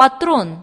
патрон.